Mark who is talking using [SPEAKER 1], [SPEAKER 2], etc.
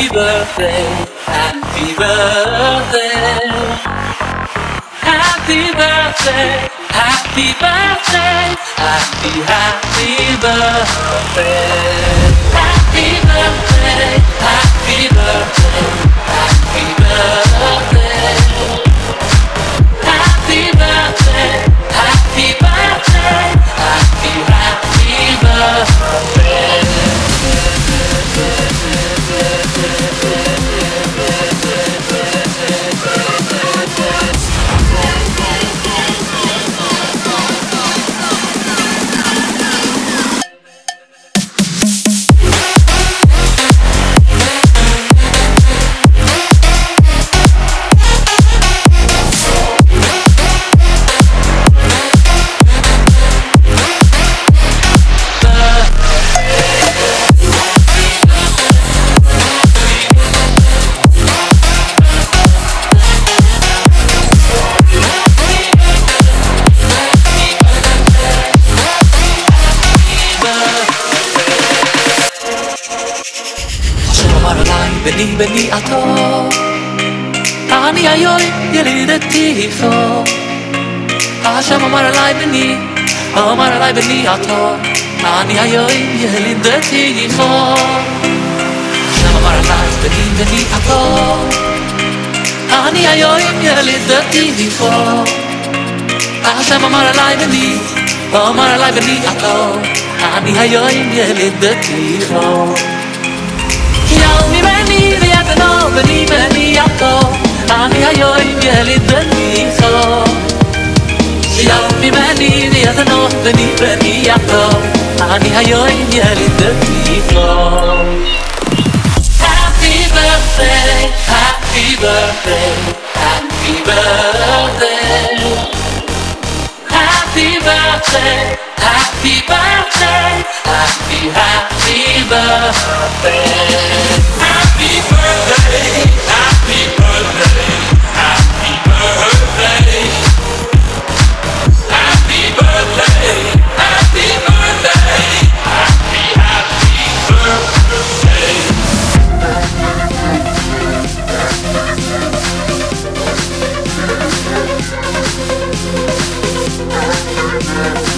[SPEAKER 1] happy birthday, happy birthday. Happy birthday, happy birthday, happy, happy birthday. Happy birthday, happy birthday, happy birthday. بلي بلي أطا أغني عيوي يلي ندتي خا عشان أمر لاي بني أمر لاي بني أطا أغني عيوي يلي ندتي خا عشان أمر لاي بني بني أطا أغني عيوي يلي ندتي خا عشان أمر لاي بني أمر لاي بني أطا أغني عيوي يلي ندتي خا Yo Happy birthday, happy birthday, happy birthday. Happy birthday, happy birthday, happy, happy birthday. Happy